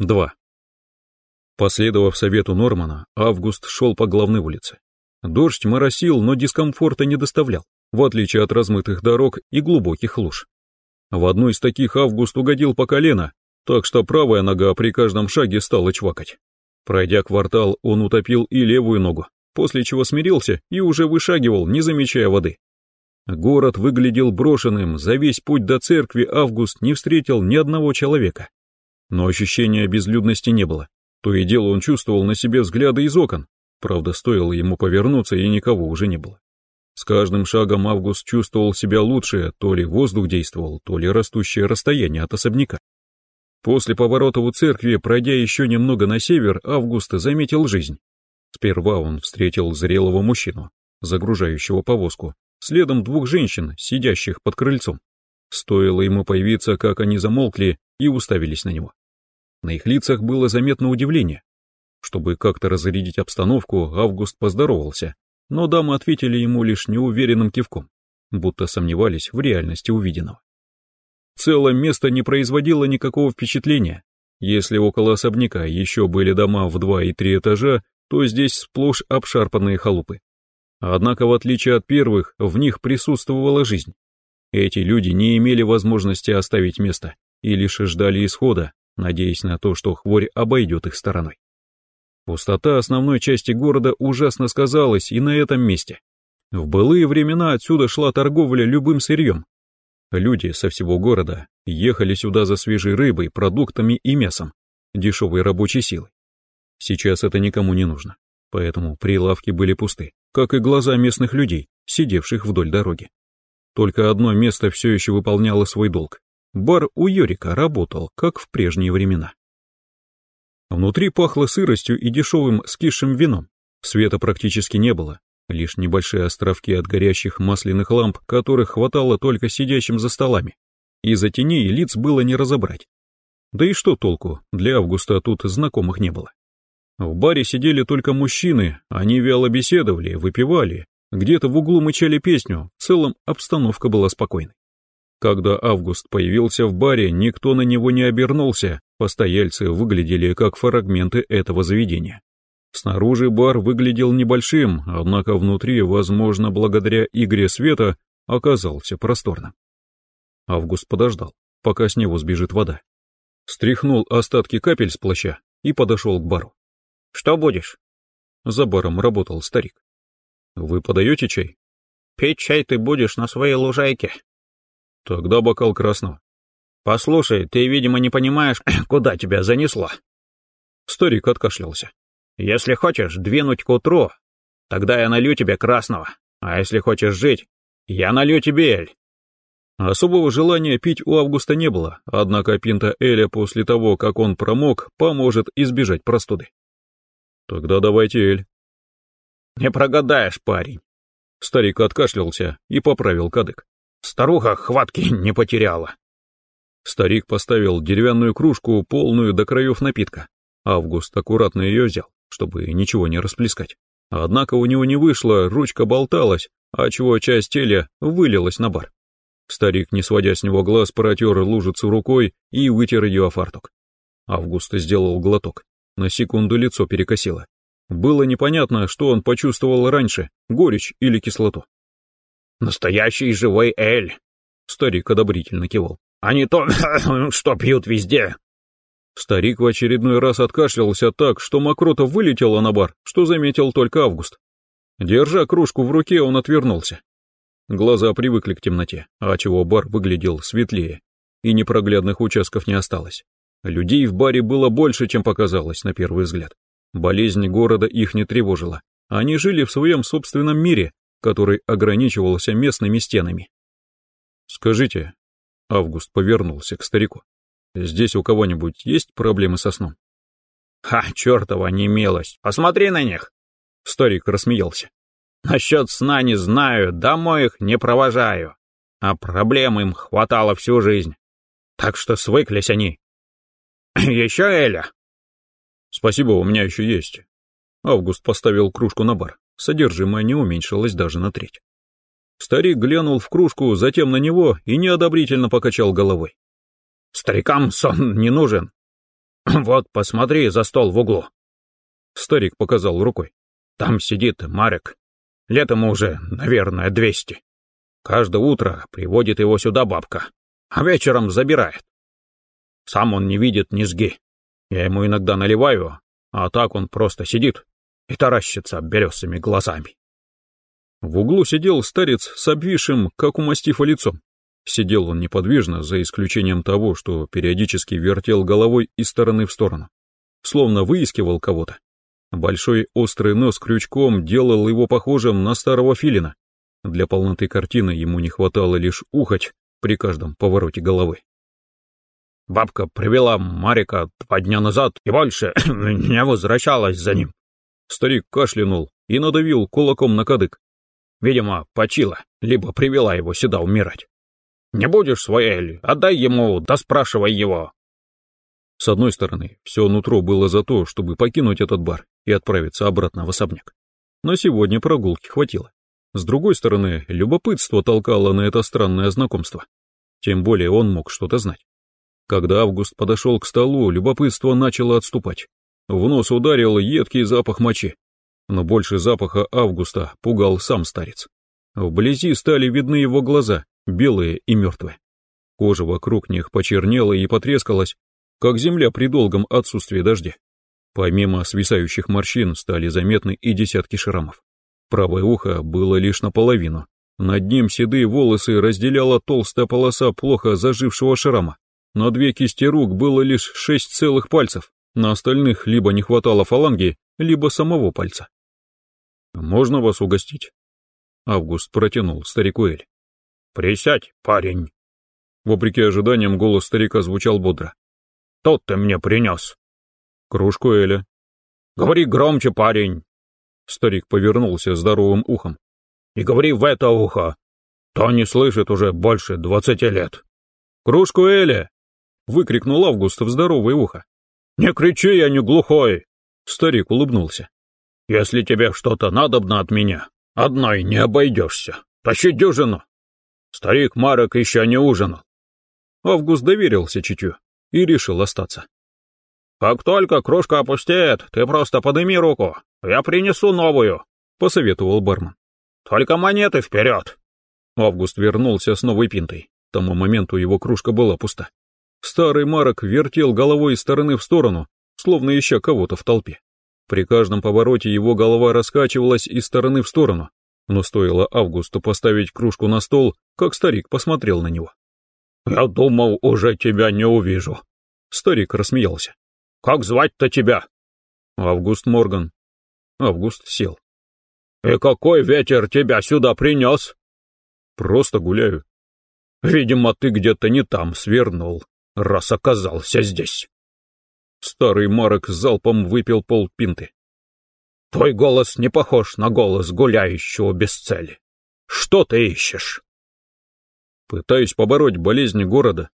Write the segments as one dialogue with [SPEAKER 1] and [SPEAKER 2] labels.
[SPEAKER 1] 2. Последовав совету Нормана, Август шел по главной улице. Дождь моросил, но дискомфорта не доставлял, в отличие от размытых дорог и глубоких луж. В одну из таких Август угодил по колено, так что правая нога при каждом шаге стала чвакать. Пройдя квартал, он утопил и левую ногу, после чего смирился и уже вышагивал, не замечая воды. Город выглядел брошенным, за весь путь до церкви Август не встретил ни одного человека. Но ощущения безлюдности не было. То и дело он чувствовал на себе взгляды из окон. Правда, стоило ему повернуться, и никого уже не было. С каждым шагом Август чувствовал себя лучше, то ли воздух действовал, то ли растущее расстояние от особняка. После поворота у церкви, пройдя еще немного на север, Август заметил жизнь. Сперва он встретил зрелого мужчину, загружающего повозку, следом двух женщин, сидящих под крыльцом. Стоило ему появиться, как они замолкли и уставились на него. На их лицах было заметно удивление. Чтобы как-то разрядить обстановку, Август поздоровался, но дамы ответили ему лишь неуверенным кивком, будто сомневались в реальности увиденного. Целое место не производило никакого впечатления. Если около особняка еще были дома в два и три этажа, то здесь сплошь обшарпанные халупы. Однако, в отличие от первых, в них присутствовала жизнь. Эти люди не имели возможности оставить место и лишь ждали исхода, надеясь на то, что хворь обойдет их стороной. Пустота основной части города ужасно сказалась и на этом месте. В былые времена отсюда шла торговля любым сырьем. Люди со всего города ехали сюда за свежей рыбой, продуктами и мясом, дешевой рабочей силой. Сейчас это никому не нужно, поэтому прилавки были пусты, как и глаза местных людей, сидевших вдоль дороги. Только одно место все еще выполняло свой долг Бар у Йорика работал, как в прежние времена. Внутри пахло сыростью и дешевым скисшим вином. Света практически не было, лишь небольшие островки от горящих масляных ламп, которых хватало только сидящим за столами. Из-за теней лиц было не разобрать. Да и что толку, для Августа тут знакомых не было. В баре сидели только мужчины, они вяло беседовали, выпивали, где-то в углу мычали песню, в целом обстановка была спокойной. Когда Август появился в баре, никто на него не обернулся, постояльцы выглядели как фрагменты этого заведения. Снаружи бар выглядел небольшим, однако внутри, возможно, благодаря игре света, оказался просторным. Август подождал, пока с него сбежит вода. Стряхнул остатки капель с плаща и подошел к бару.
[SPEAKER 2] «Что будешь?»
[SPEAKER 1] За баром работал старик. «Вы подаете чай?»
[SPEAKER 2] «Пить чай ты будешь на своей лужайке»,
[SPEAKER 1] Тогда бокал красного.
[SPEAKER 2] Послушай, ты, видимо, не понимаешь, куда тебя занесло.
[SPEAKER 1] Старик откашлялся.
[SPEAKER 2] Если хочешь двинуть к утру, тогда я налью тебе красного. А если хочешь жить, я налью тебе эль.
[SPEAKER 1] Особого желания пить у Августа не было, однако пинта Эля после того, как он промок, поможет избежать простуды. Тогда давайте Эль.
[SPEAKER 2] Не прогадаешь, парень.
[SPEAKER 1] Старик откашлялся и поправил кадык.
[SPEAKER 2] Старуха хватки не потеряла.
[SPEAKER 1] Старик поставил деревянную кружку, полную до краев напитка. Август аккуратно ее взял, чтобы ничего не расплескать. Однако у него не вышло, ручка болталась, а чего часть теля вылилась на бар. Старик, не сводя с него глаз, протер лужицу рукой и вытер ее о фартук. Август сделал глоток. На секунду лицо перекосило. Было непонятно, что он почувствовал раньше, горечь или кислоту.
[SPEAKER 2] Настоящий живой эль.
[SPEAKER 1] Старик одобрительно кивал.
[SPEAKER 2] А не то, что пьют везде.
[SPEAKER 1] Старик в очередной раз откашлялся так, что мокрота вылетела на бар, что заметил только Август. Держа кружку в руке, он отвернулся. Глаза привыкли к темноте, а чего бар выглядел светлее, и непроглядных участков не осталось. Людей в баре было больше, чем показалось на первый взгляд. Болезнь города их не тревожила. Они жили в своем собственном мире, который ограничивался местными стенами. «Скажите», — Август повернулся к старику, «здесь у кого-нибудь есть проблемы со сном?»
[SPEAKER 2] «Ха, чертова немелость, посмотри на них!»
[SPEAKER 1] Старик рассмеялся.
[SPEAKER 2] «Насчет сна не знаю, домой их не провожаю, а проблем им хватало всю жизнь, так что свыклись они. Еще Эля?»
[SPEAKER 1] «Спасибо, у меня еще есть». Август поставил кружку на бар содержимое не уменьшилось даже на треть. Старик глянул в кружку, затем на него и неодобрительно покачал головой.
[SPEAKER 2] «Старикам сон не нужен. Вот посмотри за стол в углу. Старик показал рукой. Там сидит Марек. Лет ему уже, наверное, двести. Каждое утро приводит его сюда бабка, а вечером забирает. Сам он не видит низги. Я ему иногда наливаю, а так он просто сидит и таращится белесыми глазами.
[SPEAKER 1] В углу сидел старец с обвисшим, как у мастифа, лицом. Сидел он неподвижно, за исключением того, что периодически вертел головой из стороны в сторону, словно выискивал кого-то. Большой острый нос крючком делал его похожим на старого филина. Для полноты картины ему не хватало лишь ухать при каждом повороте головы.
[SPEAKER 2] Бабка привела Марика два дня назад и больше не возвращалась за ним.
[SPEAKER 1] Старик кашлянул и надавил кулаком на кадык.
[SPEAKER 2] Видимо, почила, либо привела его сюда умирать. Не будешь своей, отдай ему, да спрашивай его.
[SPEAKER 1] С одной стороны, все нутро было за то, чтобы покинуть этот бар и отправиться обратно в особняк. Но сегодня прогулки хватило. С другой стороны, любопытство толкало на это странное знакомство. Тем более он мог что-то знать. Когда Август подошел к столу, любопытство начало отступать. В нос ударил едкий запах мочи. Но больше запаха Августа пугал сам старец. Вблизи стали видны его глаза, белые и мертвые. Кожа вокруг них почернела и потрескалась, как земля при долгом отсутствии дождя. Помимо свисающих морщин стали заметны и десятки шрамов. Правое ухо было лишь наполовину. Над ним седые волосы разделяла толстая полоса плохо зажившего шрама. На две кисти рук было лишь шесть целых пальцев, на остальных либо не хватало фаланги, либо самого пальца. «Можно вас угостить?» Август протянул старику Эль.
[SPEAKER 2] «Присядь, парень!»
[SPEAKER 1] Вопреки ожиданиям, голос старика звучал бодро.
[SPEAKER 2] «Тот ты мне принес!»
[SPEAKER 1] «Кружку Эля».
[SPEAKER 2] «Говори громче, парень!»
[SPEAKER 1] Старик повернулся здоровым ухом.
[SPEAKER 2] «И говори в это ухо! То не слышит уже больше двадцати лет!»
[SPEAKER 1] «Кружку Эля!» — выкрикнул Август в здоровое ухо.
[SPEAKER 2] «Не кричи, я не глухой!»
[SPEAKER 1] Старик улыбнулся.
[SPEAKER 2] «Если тебе что-то надобно от меня, одной не обойдешься. Тащи дюжину!» Старик Марок еще не ужинал.
[SPEAKER 1] Август доверился чутью и решил остаться.
[SPEAKER 2] «Как только кружка опустеет, ты просто подыми руку, я принесу новую», —
[SPEAKER 1] посоветовал бармен.
[SPEAKER 2] «Только монеты вперед!»
[SPEAKER 1] Август вернулся с новой пинтой. К тому моменту его кружка была пуста. Старый Марок вертел головой из стороны в сторону, словно ища кого-то в толпе. При каждом повороте его голова раскачивалась из стороны в сторону, но стоило Августу поставить кружку на стол, как старик посмотрел на него.
[SPEAKER 2] «Я думал, уже тебя не увижу».
[SPEAKER 1] Старик рассмеялся.
[SPEAKER 2] «Как звать-то тебя?»
[SPEAKER 1] «Август Морган». Август сел.
[SPEAKER 2] «И какой ветер тебя сюда принес?»
[SPEAKER 1] «Просто гуляю».
[SPEAKER 2] «Видимо, ты где-то не там свернул, раз оказался здесь».
[SPEAKER 1] Старый Марок залпом выпил полпинты.
[SPEAKER 2] «Твой голос не похож на голос гуляющего без цели. Что ты ищешь?»
[SPEAKER 1] «Пытаюсь побороть болезнь города».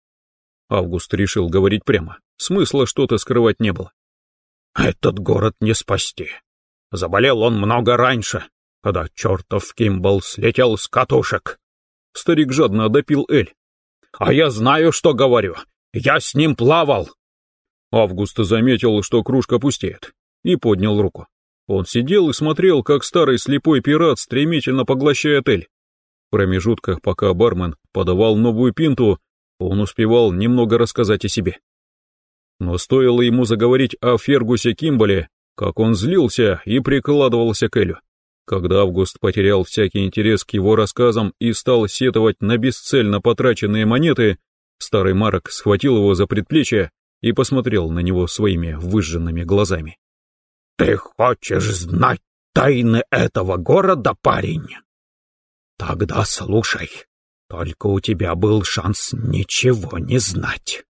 [SPEAKER 1] Август решил говорить прямо. Смысла что-то скрывать не было.
[SPEAKER 2] «Этот город не спасти. Заболел он много раньше, когда чертов Кимбл слетел с катушек».
[SPEAKER 1] Старик жадно допил Эль.
[SPEAKER 2] «А я знаю, что говорю. Я с ним плавал.
[SPEAKER 1] Август заметил, что кружка пустеет, и поднял руку. Он сидел и смотрел, как старый слепой пират стремительно поглощает эль. В промежутках, пока бармен подавал новую пинту, он успевал немного рассказать о себе. Но стоило ему заговорить о Фергусе Кимболе, как он злился и прикладывался к Элю. Когда Август потерял всякий интерес к его рассказам и стал сетовать на бесцельно потраченные монеты, старый Марок схватил его за предплечье и посмотрел на него своими выжженными глазами.
[SPEAKER 2] «Ты хочешь знать тайны этого города, парень? Тогда слушай, только у тебя был шанс ничего не знать.